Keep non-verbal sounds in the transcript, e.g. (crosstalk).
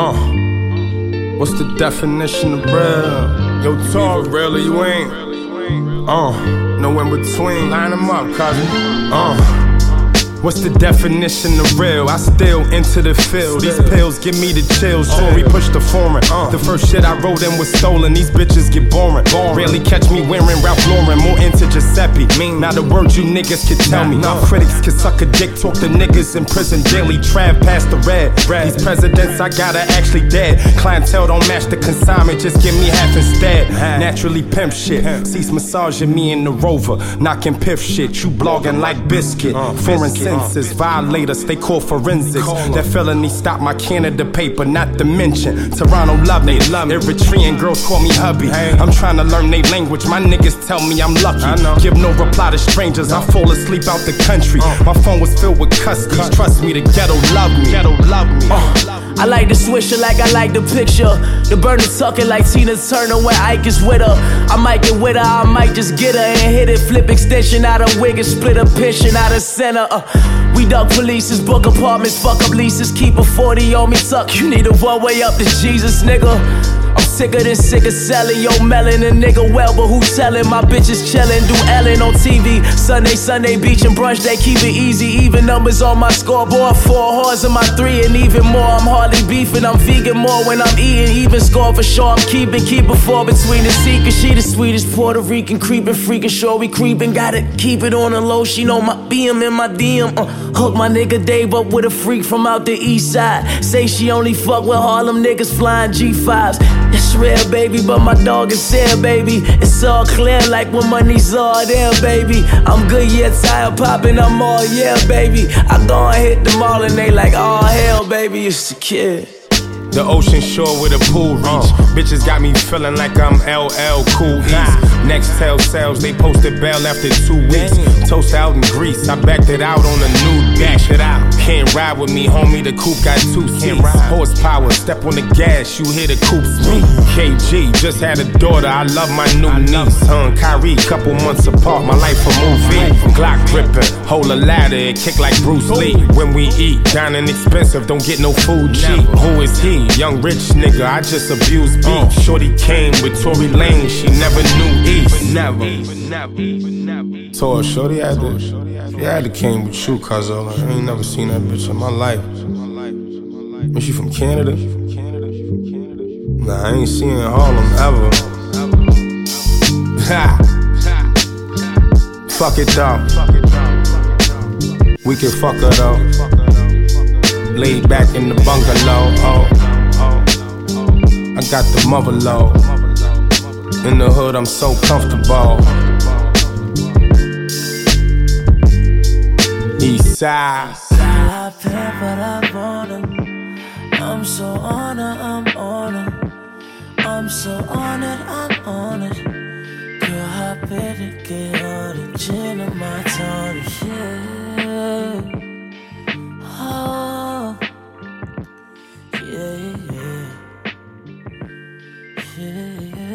Uh, what's the definition of real? Yo, talk real or you ain't. Uh, no in between. Line them up, cousin. Uh. What's the definition of real? I still into the field. These pills give me the chills. Tory push the foreign. The first shit I wrote in was stolen. These bitches get boring. Rarely catch me wearing Ralph Lauren. More into Giuseppe. Now the words you niggas can tell me. Critics can suck a dick. Talk to niggas in prison daily. Trav past the red. These presidents I got are actually dead. Clientele don't match the consignment. Just give me half instead. Naturally pimp shit. Cease massaging me in the rover. Knocking piff shit. You blogging like biscuit. Foreign senses. Violators, they call forensics. That felony stopped my Canada paper, not to mention. Toronto love me. Eritrean girls call me hubby. I'm trying to learn their language. My niggas tell me I'm lucky. Give no reply to strangers. I fall asleep out the country. Uh. My phone was filled with cuskies. Trust me, the ghetto love me. Ghetto love me. Uh. I like the swisher like I like the picture. The burner tucking like Tina Turner when Ike is with her. I might get with her, I might just get her and hit it. Flip extension out of wig and split a pishin out of center. Uh, we duck polices, book apartments, fuck up leases, keep a 40 on me tuck. You need a one way up to Jesus, nigga. I'm sicker than sick of selling yo melon a nigga well, but who telling? My bitches chillin', do Ellen on TV. Sunday, Sunday, beach and brunch, they keep it easy. Even numbers on my scoreboard, four horns in my three, and even more. I'm hardly beefing, I'm vegan more when I'm eating. Even score for sure, I'm keeping, keep a four between the seekers. She the sweetest Puerto Rican, creeping, freaking sure we creeping. Gotta keep it on the low, she know my BM and my DM. Uh, hook my nigga Dave up with a freak from out the east side. Say she only fuck with Harlem niggas flying G5s. It's real, baby, but my dog is here, baby. It's all clear, like when money's all there, baby. I'm good, yeah, tired popping, I'm all yeah, baby. I go and hit them all, and they like, oh hell, baby, it's the kid. The ocean shore with a pool reach. Bitches got me feeling like I'm LL Cool East. Next tell sales, they posted bail after two weeks. Toast out in Greece, I backed it out on a new beach. it out. Can't ride with me, homie. The coupe got two seats. Horsepower, step on the gas, you hear the coupe speak. KG just had a daughter, I love my new niece. Son, Kyrie, couple months apart, my life a movie. Glock gripping, hold a ladder, and kick like Bruce Lee. When we eat, dining expensive, don't get no food cheap. Who is he? Young rich nigga, I just abuse beef. Oh. Shorty came with Tory Lane, she never knew East. Never. never, never. So Shorty had to, she had to came with you, cuz I ain't never seen that bitch in my life. Is she from Canada? Nah, I ain't seen Harlem ever. (laughs) Ha! Fuck it though. We can fuck her though. Laid back in the bungalow. Oh. I got the mother low. In the hood, I'm so comfortable. East. I I him. I'm so I'm. I'm so I'm. Girl, I better get gin on my tongue, yeah. Oh, Yeah. yeah, yeah, yeah.